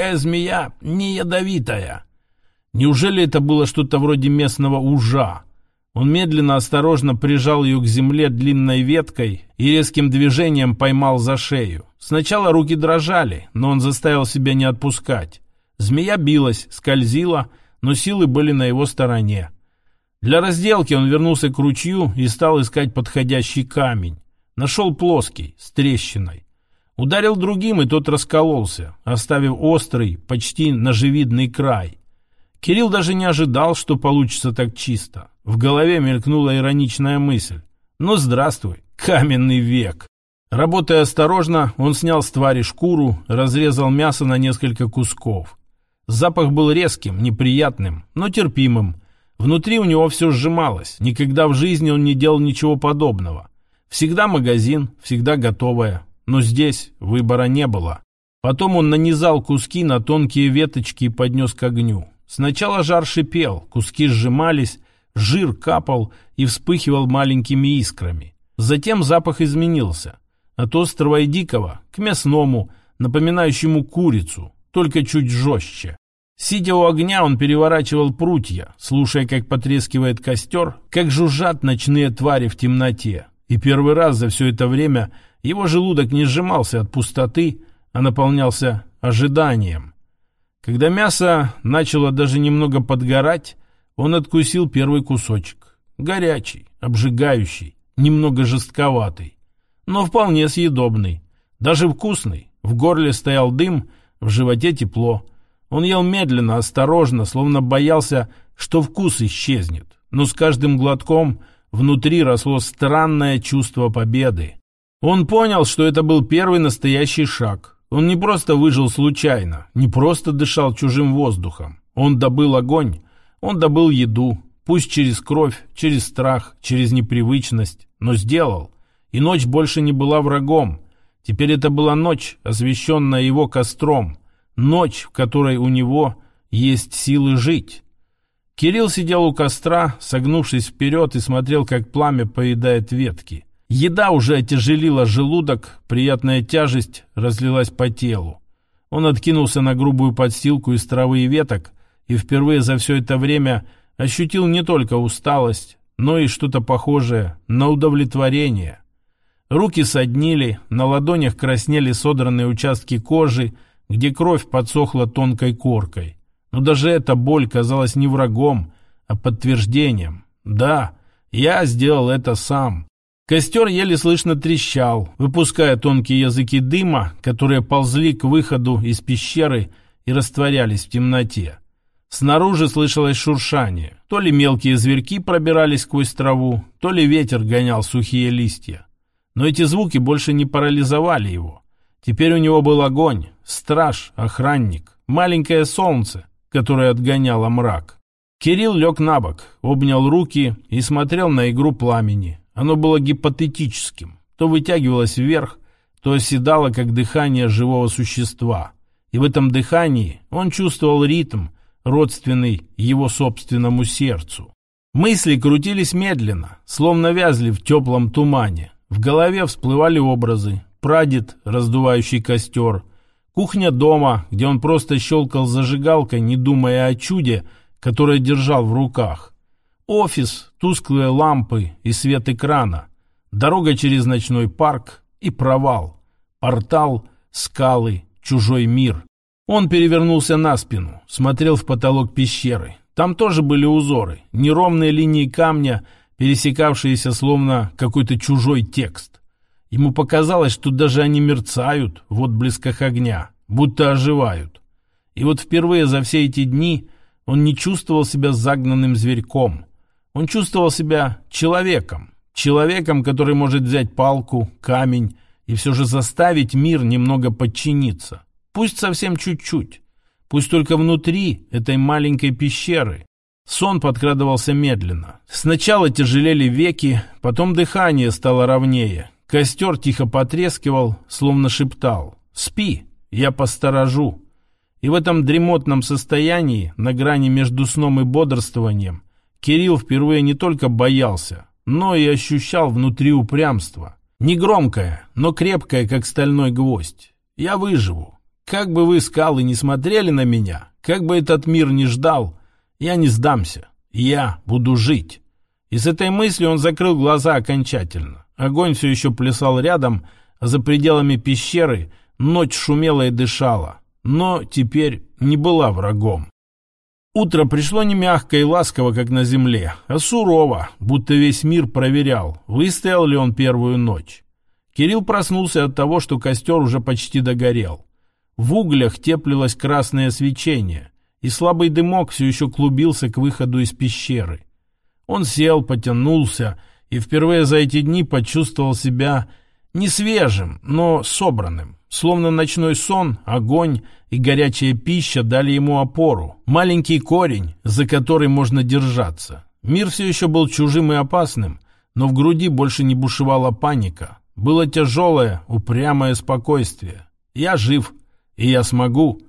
Такая змея не ядовитая. Неужели это было что-то вроде местного ужа? Он медленно, осторожно прижал ее к земле длинной веткой и резким движением поймал за шею. Сначала руки дрожали, но он заставил себя не отпускать. Змея билась, скользила, но силы были на его стороне. Для разделки он вернулся к ручью и стал искать подходящий камень. Нашел плоский, с трещиной. Ударил другим, и тот раскололся, оставив острый, почти ножевидный край. Кирилл даже не ожидал, что получится так чисто. В голове мелькнула ироничная мысль. «Ну, здравствуй, каменный век!» Работая осторожно, он снял с твари шкуру, разрезал мясо на несколько кусков. Запах был резким, неприятным, но терпимым. Внутри у него все сжималось. Никогда в жизни он не делал ничего подобного. Всегда магазин, всегда готовая. Но здесь выбора не было. Потом он нанизал куски на тонкие веточки и поднес к огню. Сначала жар шипел, куски сжимались, жир капал и вспыхивал маленькими искрами. Затем запах изменился. От острого и дикого к мясному, напоминающему курицу, только чуть жестче. Сидя у огня, он переворачивал прутья, слушая, как потрескивает костер, как жужжат ночные твари в темноте. И первый раз за все это время его желудок не сжимался от пустоты, а наполнялся ожиданием. Когда мясо начало даже немного подгорать, он откусил первый кусочек. Горячий, обжигающий, немного жестковатый, но вполне съедобный. Даже вкусный. В горле стоял дым, в животе тепло. Он ел медленно, осторожно, словно боялся, что вкус исчезнет. Но с каждым глотком внутри росло странное чувство победы. Он понял, что это был первый настоящий шаг. Он не просто выжил случайно, не просто дышал чужим воздухом. Он добыл огонь, он добыл еду, пусть через кровь, через страх, через непривычность, но сделал. И ночь больше не была врагом. Теперь это была ночь, освещенная его костром. Ночь, в которой у него есть силы жить. Кирилл сидел у костра, согнувшись вперед, и смотрел, как пламя поедает ветки. Еда уже отяжелила желудок, приятная тяжесть разлилась по телу. Он откинулся на грубую подстилку из травы и веток и впервые за все это время ощутил не только усталость, но и что-то похожее на удовлетворение. Руки соднили, на ладонях краснели содранные участки кожи, где кровь подсохла тонкой коркой. Но даже эта боль казалась не врагом, а подтверждением. Да, я сделал это сам. Костер еле слышно трещал, выпуская тонкие языки дыма, которые ползли к выходу из пещеры и растворялись в темноте. Снаружи слышалось шуршание. То ли мелкие зверьки пробирались сквозь траву, то ли ветер гонял сухие листья. Но эти звуки больше не парализовали его. Теперь у него был огонь, страж, охранник, маленькое солнце, которое отгоняло мрак. Кирилл лег на бок, обнял руки и смотрел на игру пламени. Оно было гипотетическим. То вытягивалось вверх, то оседало, как дыхание живого существа. И в этом дыхании он чувствовал ритм, родственный его собственному сердцу. Мысли крутились медленно, словно вязли в теплом тумане. В голове всплывали образы. Прадед, раздувающий костер. Кухня дома, где он просто щелкал зажигалкой, не думая о чуде, которое держал в руках. Офис, тусклые лампы и свет экрана. Дорога через ночной парк и провал. Портал, скалы, чужой мир. Он перевернулся на спину, смотрел в потолок пещеры. Там тоже были узоры, неровные линии камня, пересекавшиеся словно какой-то чужой текст. Ему показалось, что даже они мерцают в отблесках огня, будто оживают. И вот впервые за все эти дни он не чувствовал себя загнанным зверьком – он чувствовал себя человеком. Человеком, который может взять палку, камень и все же заставить мир немного подчиниться. Пусть совсем чуть-чуть. Пусть только внутри этой маленькой пещеры. Сон подкрадывался медленно. Сначала тяжелели веки, потом дыхание стало ровнее. Костер тихо потрескивал, словно шептал «Спи, я посторожу». И в этом дремотном состоянии, на грани между сном и бодрствованием, Кирилл впервые не только боялся, но и ощущал внутри упрямство. Негромкое, но крепкое, как стальной гвоздь. Я выживу. Как бы вы, скалы, не смотрели на меня, как бы этот мир не ждал, я не сдамся. Я буду жить. И с этой мыслью он закрыл глаза окончательно. Огонь все еще плясал рядом, а за пределами пещеры ночь шумела и дышала, но теперь не была врагом. Утро пришло не мягко и ласково, как на земле, а сурово, будто весь мир проверял, выстоял ли он первую ночь. Кирилл проснулся от того, что костер уже почти догорел. В углях теплилось красное свечение, и слабый дымок все еще клубился к выходу из пещеры. Он сел, потянулся и впервые за эти дни почувствовал себя не свежим, но собранным. Словно ночной сон, огонь и горячая пища дали ему опору, маленький корень, за который можно держаться. Мир все еще был чужим и опасным, но в груди больше не бушевала паника. Было тяжелое, упрямое спокойствие. Я жив, и я смогу.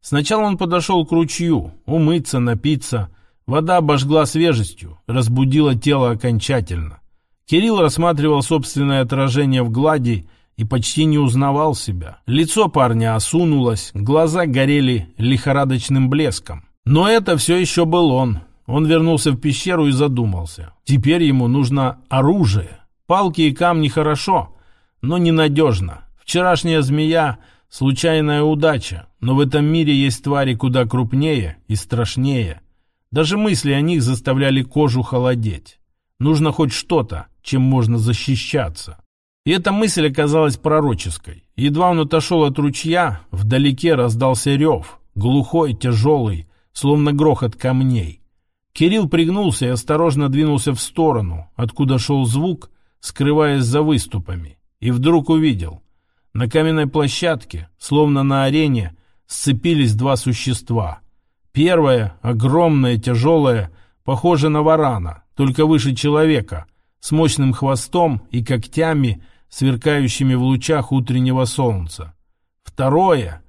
Сначала он подошел к ручью, умыться, напиться, Вода обожгла свежестью, разбудила тело окончательно. Кирилл рассматривал собственное отражение в глади и почти не узнавал себя. Лицо парня осунулось, глаза горели лихорадочным блеском. Но это все еще был он. Он вернулся в пещеру и задумался. Теперь ему нужно оружие. Палки и камни хорошо, но ненадежно. Вчерашняя змея — случайная удача, но в этом мире есть твари куда крупнее и страшнее — даже мысли о них заставляли кожу холодеть. Нужно хоть что-то, чем можно защищаться. И эта мысль оказалась пророческой. Едва он отошел от ручья, вдалеке раздался рев, глухой, тяжелый, словно грохот камней. Кирилл пригнулся и осторожно двинулся в сторону, откуда шел звук, скрываясь за выступами, и вдруг увидел. На каменной площадке, словно на арене, сцепились два существа. Первое, огромное, тяжелое, похоже на варана, только выше человека, с мощным хвостом и когтями, сверкающими в лучах утреннего солнца. Второе.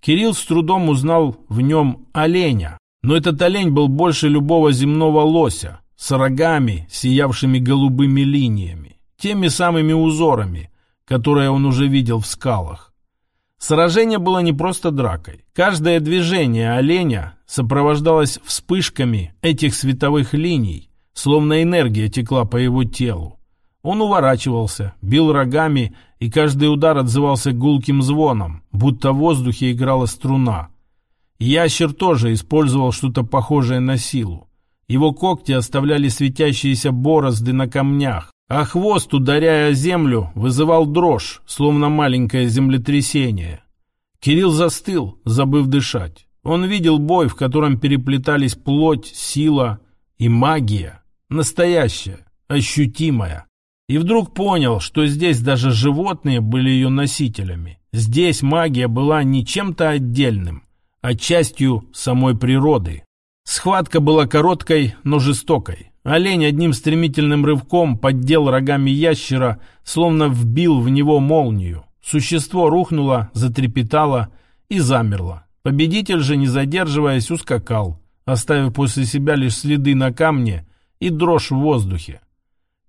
Кирилл с трудом узнал в нем оленя, но этот олень был больше любого земного лося, с рогами, сиявшими голубыми линиями, теми самыми узорами, которые он уже видел в скалах. Сражение было не просто дракой. Каждое движение оленя сопровождалось вспышками этих световых линий, словно энергия текла по его телу. Он уворачивался, бил рогами, и каждый удар отзывался гулким звоном, будто в воздухе играла струна. Ящер тоже использовал что-то похожее на силу. Его когти оставляли светящиеся борозды на камнях, а хвост, ударяя землю, вызывал дрожь, словно маленькое землетрясение. Кирилл застыл, забыв дышать. Он видел бой, в котором переплетались плоть, сила и магия. Настоящая, ощутимая. И вдруг понял, что здесь даже животные были ее носителями. Здесь магия была не чем-то отдельным, а частью самой природы. Схватка была короткой, но жестокой. Олень одним стремительным рывком поддел рогами ящера, словно вбил в него молнию. Существо рухнуло, затрепетало и замерло. Победитель же, не задерживаясь, ускакал, оставив после себя лишь следы на камне и дрожь в воздухе.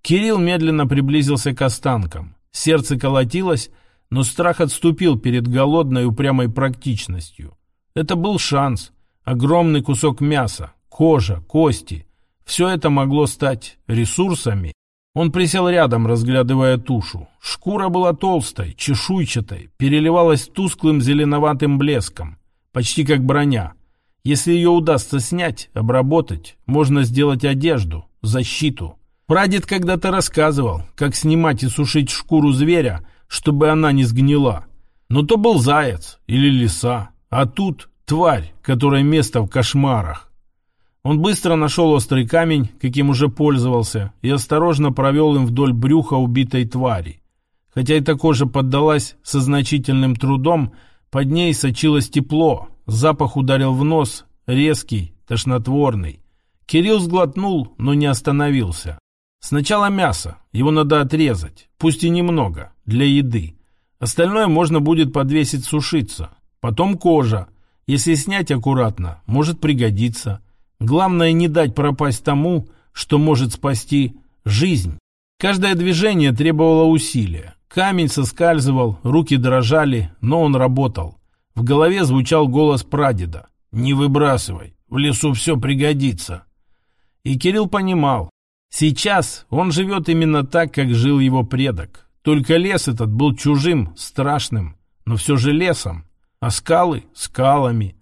Кирилл медленно приблизился к останкам. Сердце колотилось, но страх отступил перед голодной упрямой практичностью. Это был шанс. Огромный кусок мяса, кожа, кости, все это могло стать ресурсами. Он присел рядом, разглядывая тушу. Шкура была толстой, чешуйчатой, переливалась тусклым зеленоватым блеском, почти как броня. Если ее удастся снять, обработать, можно сделать одежду, защиту. Прадед когда-то рассказывал, как снимать и сушить шкуру зверя, чтобы она не сгнила. Но то был заяц или лиса, а тут тварь, которая место в кошмарах. Он быстро нашел острый камень, каким уже пользовался, и осторожно провел им вдоль брюха убитой твари. Хотя эта кожа поддалась со значительным трудом, под ней сочилось тепло, запах ударил в нос, резкий, тошнотворный. Кирилл сглотнул, но не остановился. Сначала мясо, его надо отрезать, пусть и немного, для еды. Остальное можно будет подвесить сушиться. Потом кожа. Если снять аккуратно, может пригодиться. Главное не дать пропасть тому, что может спасти жизнь. Каждое движение требовало усилия. Камень соскальзывал, руки дрожали, но он работал. В голове звучал голос прадеда. «Не выбрасывай, в лесу все пригодится». И Кирилл понимал, сейчас он живет именно так, как жил его предок. Только лес этот был чужим, страшным, но все же лесом, а скалы — скалами.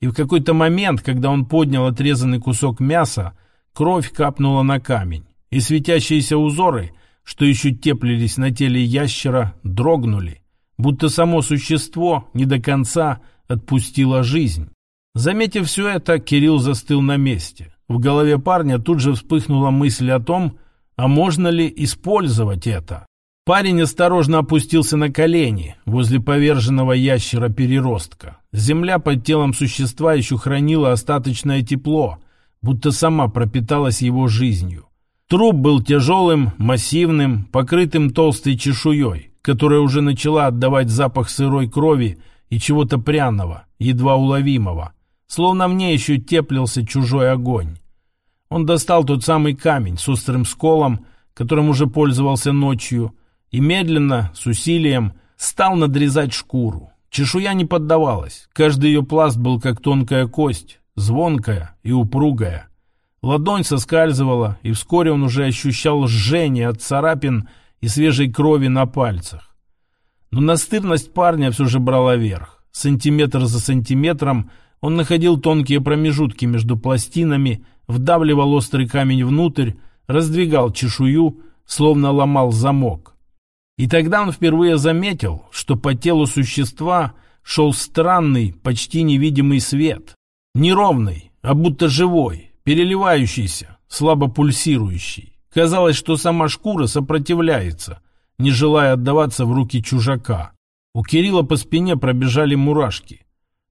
И в какой-то момент, когда он поднял отрезанный кусок мяса, кровь капнула на камень, и светящиеся узоры, что еще теплились на теле ящера, дрогнули, будто само существо не до конца отпустило жизнь. Заметив все это, Кирилл застыл на месте. В голове парня тут же вспыхнула мысль о том, а можно ли использовать это. Парень осторожно опустился на колени возле поверженного ящера-переростка. Земля под телом существа еще хранила остаточное тепло, будто сама пропиталась его жизнью. Труп был тяжелым, массивным, покрытым толстой чешуей, которая уже начала отдавать запах сырой крови и чего-то пряного, едва уловимого, словно в ней еще теплился чужой огонь. Он достал тот самый камень с острым сколом, которым уже пользовался ночью, и медленно, с усилием, стал надрезать шкуру. Чешуя не поддавалась, каждый ее пласт был как тонкая кость, звонкая и упругая. Ладонь соскальзывала, и вскоре он уже ощущал жжение от царапин и свежей крови на пальцах. Но настырность парня все же брала верх. Сантиметр за сантиметром он находил тонкие промежутки между пластинами, вдавливал острый камень внутрь, раздвигал чешую, словно ломал замок. И тогда он впервые заметил, что по телу существа шел странный, почти невидимый свет. Неровный, а будто живой, переливающийся, слабо пульсирующий. Казалось, что сама шкура сопротивляется, не желая отдаваться в руки чужака. У Кирилла по спине пробежали мурашки,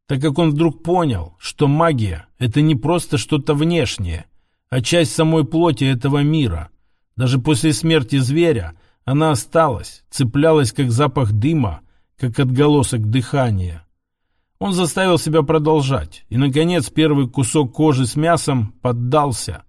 так как он вдруг понял, что магия — это не просто что-то внешнее, а часть самой плоти этого мира. Даже после смерти зверя она осталась, цеплялась как запах дыма, как отголосок дыхания. Он заставил себя продолжать, и, наконец, первый кусок кожи с мясом поддался.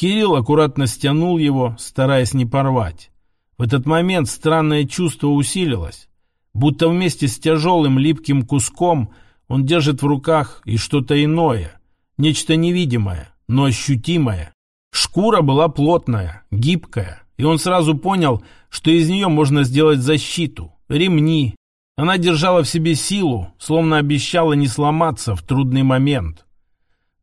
Кирилл аккуратно стянул его, стараясь не порвать. В этот момент странное чувство усилилось, будто вместе с тяжелым липким куском он держит в руках и что-то иное, нечто невидимое, но ощутимое. Шкура была плотная, гибкая, и он сразу понял, что из нее можно сделать защиту, ремни. Она держала в себе силу, словно обещала не сломаться в трудный момент.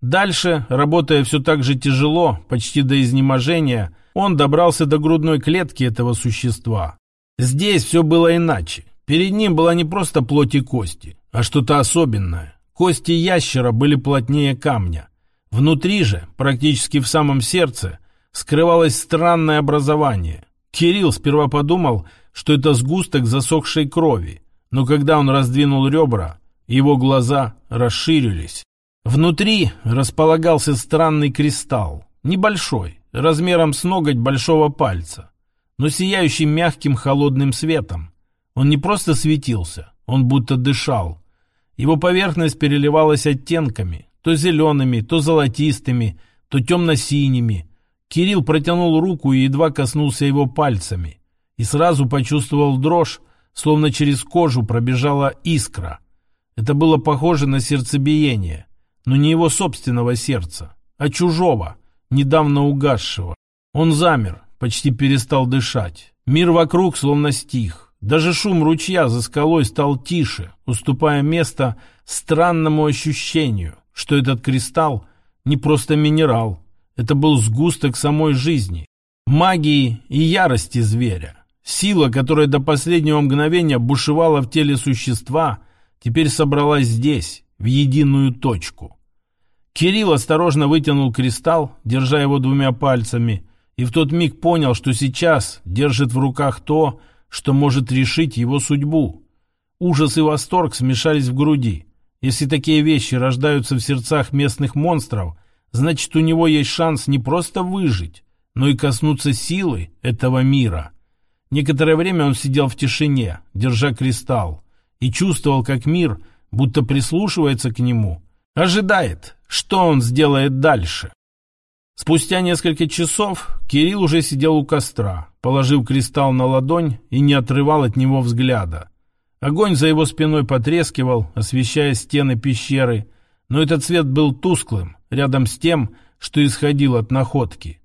Дальше, работая все так же тяжело, почти до изнеможения, он добрался до грудной клетки этого существа. Здесь все было иначе. Перед ним была не просто плоть и кости, а что-то особенное. Кости ящера были плотнее камня. Внутри же, практически в самом сердце, скрывалось странное образование. Кирилл сперва подумал, что это сгусток засохшей крови, но когда он раздвинул ребра, его глаза расширились. Внутри располагался странный кристалл, небольшой, размером с ноготь большого пальца, но сияющий мягким холодным светом. Он не просто светился, он будто дышал. Его поверхность переливалась оттенками, то зелеными, то золотистыми, то темно-синими, Кирилл протянул руку и едва коснулся его пальцами. И сразу почувствовал дрожь, словно через кожу пробежала искра. Это было похоже на сердцебиение, но не его собственного сердца, а чужого, недавно угасшего. Он замер, почти перестал дышать. Мир вокруг словно стих. Даже шум ручья за скалой стал тише, уступая место странному ощущению, что этот кристалл не просто минерал, это был сгусток самой жизни, магии и ярости зверя. Сила, которая до последнего мгновения бушевала в теле существа, теперь собралась здесь, в единую точку. Кирилл осторожно вытянул кристалл, держа его двумя пальцами, и в тот миг понял, что сейчас держит в руках то, что может решить его судьбу. Ужас и восторг смешались в груди. Если такие вещи рождаются в сердцах местных монстров – значит, у него есть шанс не просто выжить, но и коснуться силы этого мира. Некоторое время он сидел в тишине, держа кристалл, и чувствовал, как мир будто прислушивается к нему, ожидает, что он сделает дальше. Спустя несколько часов Кирилл уже сидел у костра, положив кристалл на ладонь и не отрывал от него взгляда. Огонь за его спиной потрескивал, освещая стены пещеры, но этот свет был тусклым, рядом с тем, что исходил от находки.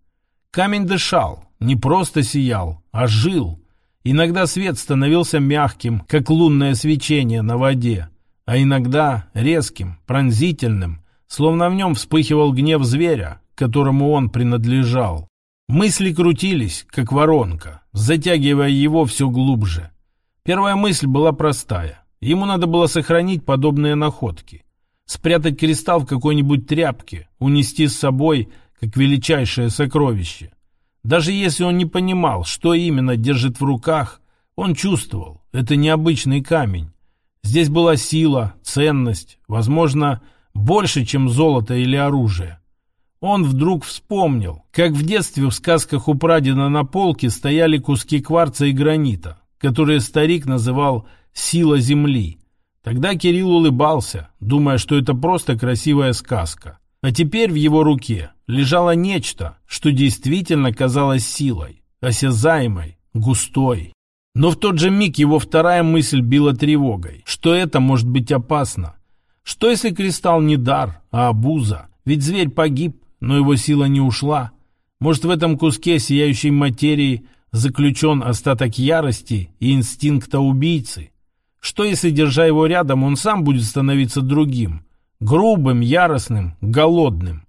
Камень дышал, не просто сиял, а жил. Иногда свет становился мягким, как лунное свечение на воде, а иногда резким, пронзительным, словно в нем вспыхивал гнев зверя, которому он принадлежал. Мысли крутились, как воронка, затягивая его все глубже. Первая мысль была простая. Ему надо было сохранить подобные находки. Спрятать кристалл в какой-нибудь тряпке, унести с собой, как величайшее сокровище. Даже если он не понимал, что именно держит в руках, он чувствовал, это необычный камень. Здесь была сила, ценность, возможно, больше, чем золото или оружие. Он вдруг вспомнил, как в детстве в сказках у прадеда на полке стояли куски кварца и гранита, которые старик называл «сила земли». Тогда Кирилл улыбался, думая, что это просто красивая сказка. А теперь в его руке лежало нечто, что действительно казалось силой, осязаемой, густой. Но в тот же миг его вторая мысль била тревогой, что это может быть опасно. Что если кристалл не дар, а обуза? Ведь зверь погиб, но его сила не ушла. Может, в этом куске сияющей материи заключен остаток ярости и инстинкта убийцы? Что, если, держа его рядом, он сам будет становиться другим? Грубым, яростным, голодным.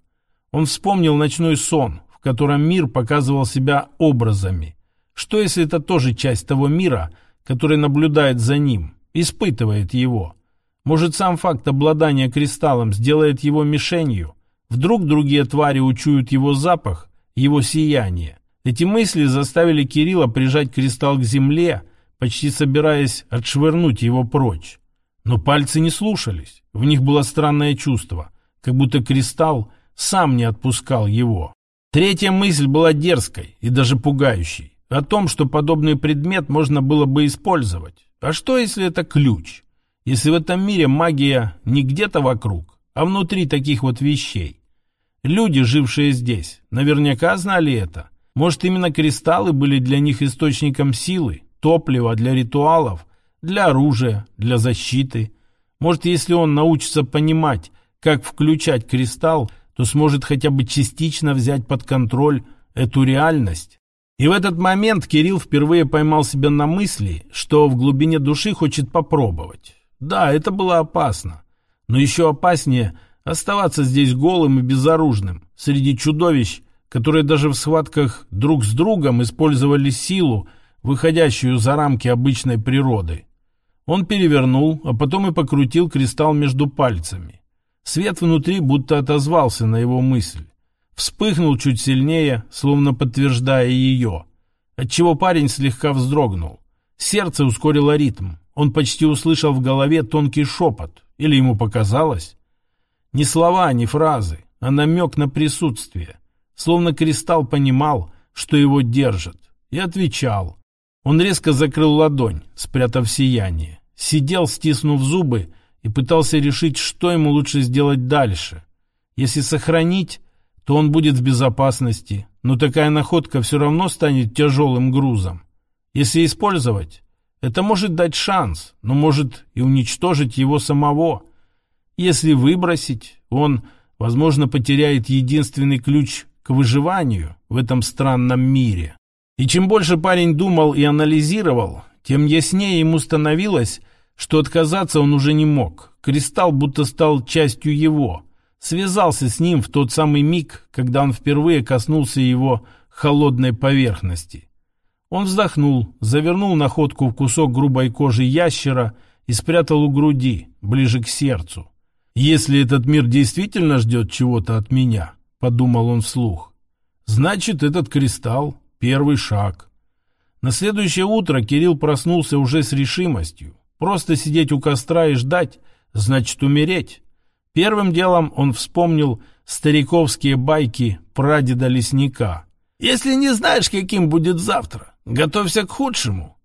Он вспомнил ночной сон, в котором мир показывал себя образами. Что, если это тоже часть того мира, который наблюдает за ним, испытывает его? Может, сам факт обладания кристаллом сделает его мишенью? Вдруг другие твари учуют его запах, его сияние. Эти мысли заставили Кирилла прижать кристалл к земле, почти собираясь отшвырнуть его прочь. Но пальцы не слушались. В них было странное чувство, как будто кристалл сам не отпускал его. Третья мысль была дерзкой и даже пугающей. О том, что подобный предмет можно было бы использовать. А что, если это ключ? Если в этом мире магия не где-то вокруг, а внутри таких вот вещей. Люди, жившие здесь, наверняка знали это. Может, именно кристаллы были для них источником силы, топлива для ритуалов, для оружия, для защиты. Может, если он научится понимать, как включать кристалл, то сможет хотя бы частично взять под контроль эту реальность. И в этот момент Кирилл впервые поймал себя на мысли, что в глубине души хочет попробовать. Да, это было опасно. Но еще опаснее оставаться здесь голым и безоружным, среди чудовищ, которые даже в схватках друг с другом использовали силу, выходящую за рамки обычной природы. Он перевернул, а потом и покрутил кристалл между пальцами. Свет внутри будто отозвался на его мысль. Вспыхнул чуть сильнее, словно подтверждая ее, отчего парень слегка вздрогнул. Сердце ускорило ритм. Он почти услышал в голове тонкий шепот, или ему показалось? Ни слова, ни фразы, а намек на присутствие. Словно кристалл понимал, что его держат, и отвечал. Он резко закрыл ладонь, спрятав сияние. Сидел, стиснув зубы, и пытался решить, что ему лучше сделать дальше. Если сохранить, то он будет в безопасности, но такая находка все равно станет тяжелым грузом. Если использовать, это может дать шанс, но может и уничтожить его самого. Если выбросить, он, возможно, потеряет единственный ключ к выживанию в этом странном мире. И чем больше парень думал и анализировал, тем яснее ему становилось, что отказаться он уже не мог. Кристалл будто стал частью его, связался с ним в тот самый миг, когда он впервые коснулся его холодной поверхности. Он вздохнул, завернул находку в кусок грубой кожи ящера и спрятал у груди, ближе к сердцу. «Если этот мир действительно ждет чего-то от меня», — подумал он вслух, — «значит, этот кристалл — первый шаг». На следующее утро Кирилл проснулся уже с решимостью. Просто сидеть у костра и ждать — значит умереть. Первым делом он вспомнил стариковские байки прадеда лесника. «Если не знаешь, каким будет завтра, Готовься к худшему.